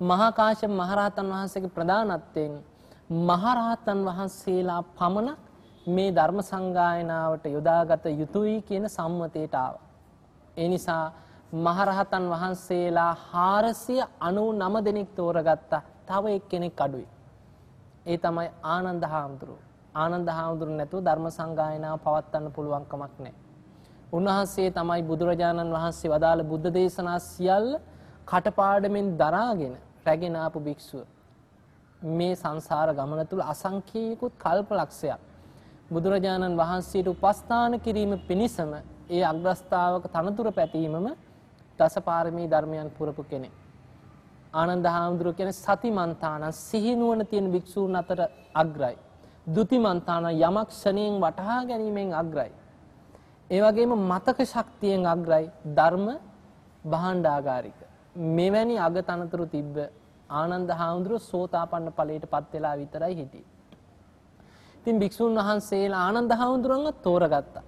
මහා කාශ්‍යප මහරහතන් වහන්සේගේ ප්‍රධානත්වයෙන් මහරහතන් වහන්සේලා පමණක් මේ ධර්ම සංගායනාවට යොදාගත යුතුයි කියන සම්මතයට ආවා. ඒ නිසා මහරහතන් වහන්සේලා 499 දෙනෙක් තෝරගත්තා. තව එක්කෙනෙක් අඩුයි. ඒ තමයි ආනන්ද හාමුදුරුවෝ. ආනන්ද හාමුදුරුවෝ නැතුව ධර්ම සංගායනාව පවත්වන්න පුළුවන් කමක් නැහැ. උන්වහන්සේ තමයි බුදුරජාණන් වහන්සේ වදාළ බුද්ධ දේශනා සියල්ල කටපාඩමින් දරාගෙන රැගෙන ආපු භික්ෂුව. මේ සංසාර ගමන තුල අසංඛ්‍යයකුත් කල්පලක්ෂයක් බුදුරජාණන් වහන්සේට උපස්ථාන කිරීම පිණිසම ඒ අග්‍රස්ථාවක තනතුර පැතීමම දසපාරමී ධර්මයන් පුරපු කෙනෙක්. ආනන්ද හාමුදුරුව කියන්නේ සතිමන්තාන සිහිනුවන තියෙන භික්ෂූන් අතර අග්‍රයි. දුතිමන්තාන යමක් ක්ෂණයෙන් වටහා ගැනීමෙන් අග්‍රයි. ඒ වගේම මතක ශක්තියෙන් අග්‍රයි ධර්ම භාණ්ඩාගාරික. මෙවැනි අගතනතුරු තිබ්බ ආනන්ද හාමුදුරුව සෝතාපන්න ඵලයට පත් වෙලා විතරයි හිටියේ. ඉතින් භික්ෂුන් වහන්සේලා ආනන්ද හාමුදුරුවන්ව තෝරගත්තා.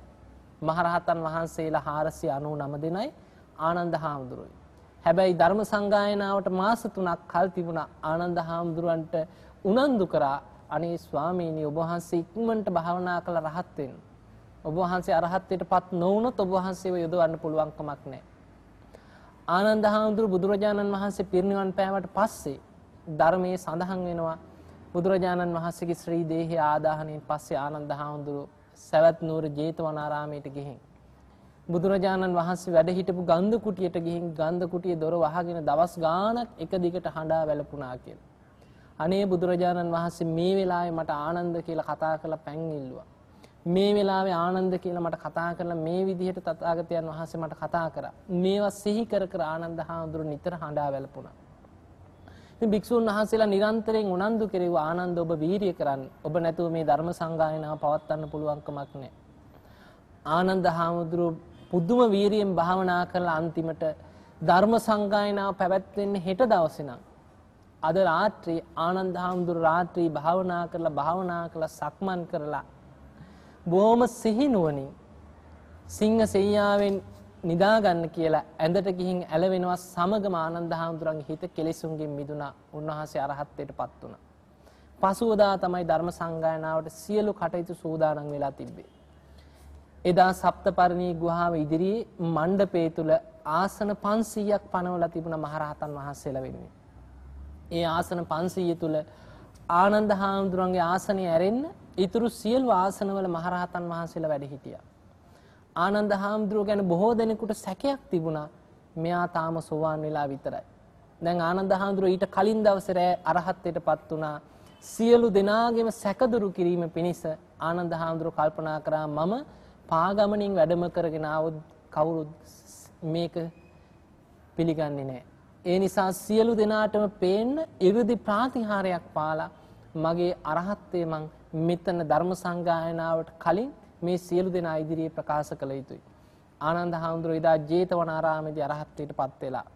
මහරහතන් වහන්සේලා 499 දෙනයි ආනන්ද හාමුදුරුවෝ. හැබැයි ධර්ම සංගායනාවට මාස 3ක් කල් තිබුණා ආනන්ද හාමුදුරුවන්ට උනන්දු කරා අනේ ස්වාමීනි ඔබ වහන්සේ ඉක්මනට භාවනා කළ රහත් වෙන්න. ඔබ වහන්සේ අරහත්ත්වයටපත් නොවුනොත් ඔබ වහන්සේව යොදවන්න පුළුවන් කමක් නැහැ. ආනන්ද හාමුදුරු බුදුරජාණන් වහන්සේ පිරිනිවන් පෑවට පස්සේ ධර්මයේ සඳහන් වෙනවා බුදුරජාණන් වහන්සේගේ ශ්‍රී දේහය ආදාහණයෙන් පස්සේ ආනන්ද හාමුදුරු සවැත් නුවර ජේතවනාරාමයට ගිහින් බුදුරජාණන් වහන්සේ වැඩ හිටපු ගන්ධ කුටියට ගිහින් ගන්ධ කුටියේ දොර වහගෙන දවස් ගාණක් එක දිගට හඬා වැළපුණා කියලා. අනේ බුදුරජාණන් වහන්සේ මේ වෙලාවේ මට ආනන්ද කියලා කතා කරලා පැන් ඉල්ලුවා. මේ වෙලාවේ ආනන්ද කියලා මට කතා කරලා මේ විදිහට තථාගතයන් වහන්සේ මට කතා කරා. මේවා සිහි කර කර ආනන්ද හාමුදුරු නිතර හඬා වැළපුණා. ඉතින් භික්ෂුන් වහන්සේලා නිරන්තරයෙන් උනන්දු කෙරෙව්වා ආනන්ද ඔබ වීරිය කරන්න. ඔබ නැතුව මේ ධර්ම සංගායනාව පවත්වන්න පුළුවන් කමක් නැහැ. ආනන්ද හාමුදුරු පුදුම වීරියෙන් භාවනා කරලා අන්තිමට ධර්ම සංගායනාව පැවැත්වෙන්නේ හෙට දවසේ නම් අද රාත්‍රී ආනන්ද හාමුදුරු රාත්‍රී භාවනා කරලා භාවනා කරලා සක්මන් කරලා බොහොම සිහිනුවනින් සිංහ සෙයියාවෙන් නිදාගන්න කියලා ඇඳට ගිහින් ඇලවෙනවා සමගම ආනන්ද හාමුදුරන්ගේ හිත කෙලෙසුන්ගෙන් මිදුණා උන්වහන්සේ අරහත්ත්වයට පත් වුණා. පසුවදා තමයි ධර්ම සංගායනාවට සියලු කටයුතු සූදානම් වෙලා තිබ්බේ. එදා සප්තපරිණී ගුහාව ඉදිරියේ මණ්ඩපේ තුල ආසන 500ක් පනවලා තිබුණ මහරහතන් වහන්සේලා වෙන්නේ. ඒ ආසන 500 තුල ආනන්ද හාමුදුරන්ගේ ආසනය ඇරෙන්න ඊතුරු සියලු ආසනවල මහරහතන් වහන්සේලා වැඩ හිටියා. ආනන්ද හාමුදුරුව ගැන බොහෝ දෙනෙකුට සැකයක් තිබුණා. මෙයා තාම සෝවාන් වෙලා විතරයි. දැන් ආනන්ද හාමුදුරුව ඊට කලින් දවසේ රෑ අරහත්ත්වයටපත් වුණා. සියලු දෙනාගේම සැකදුරු කිරීම පිණිස ආනන්ද හාමුදුරුව කල්පනා කරා මම පාගමනින් වැඩම කරගෙන ආවොත් කවුරුත් මේක පිළිගන්නේ නැහැ. ඒ නිසා සියලු දෙනාටම පේන්න 이르දි ප්‍රාතිහාරයක් පාලා මගේ අරහත්ත්වය මං මෙතන ධර්ම සංගායනාවට කලින් මේ සියලු දෙනා ඉදිරියේ ප්‍රකාශ කළ යුතුයි. ආනන්ද හාමුදුරුවෝ එදා ජේතවනාරාමේදී අරහත්ත්වයට පත් වෙලා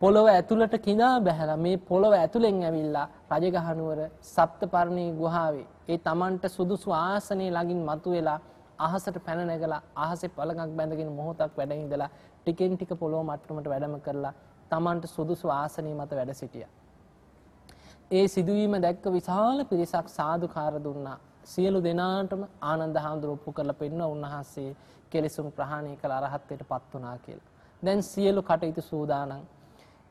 පොළොව ඇතුළට කිඳා බැහැලා මේ පොළොව ඇතුලෙන් ඇවිල්ලා රජගහ නුවර සප්තපර්ණී ගුහාවේ ඒ Tamanට සුදුසු ආසනයේ ළඟින් මතුවෙලා අහසට පැන නැගලා අහසේ පළඟක් බැඳගෙන මොහොතක් වැඩ ඉඳලා ටිකෙන් ටික පොළොව මට්ටමට වැඩම කරලා Tamanට සුදුසු ආසනයේ මත වැඩ සිටියා. ඒ සිදුවීම දැක්ක විශාල පිරිසක් සාදුකාර දුන්නා. සියලු දෙනාටම ආනන්ද හාමුදුරුවෝ ඔප්පු කරලා පෙන්න උන්වහන්සේ කෙලෙසුන් ප්‍රහාණය කළ අරහත්ත්වයට පත් වුණා කියලා. දැන් සියලු කටයුතු සූදානම්.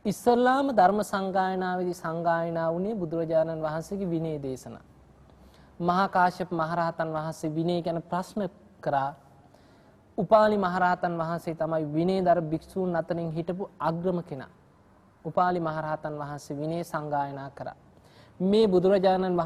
ඉස්සල්ලාම ධර්ම සංගායනාවේදී සංගායනා වුණේ බුදුරජාණන් වහන්සේගේ විනය දේශනා. මහා කාශ්‍යප මහරහතන් වහන්සේ විනය ගැන ප්‍රශ්න කරා. උපාලි මහරහතන් වහන්සේ තමයි විනයදර භික්ෂූන් අතරින් හිටපු අග්‍රම කෙනා. උපාලි මහරහතන් වහන්සේ විනය සංගායනා කරා. මේ බුදුරජාණන්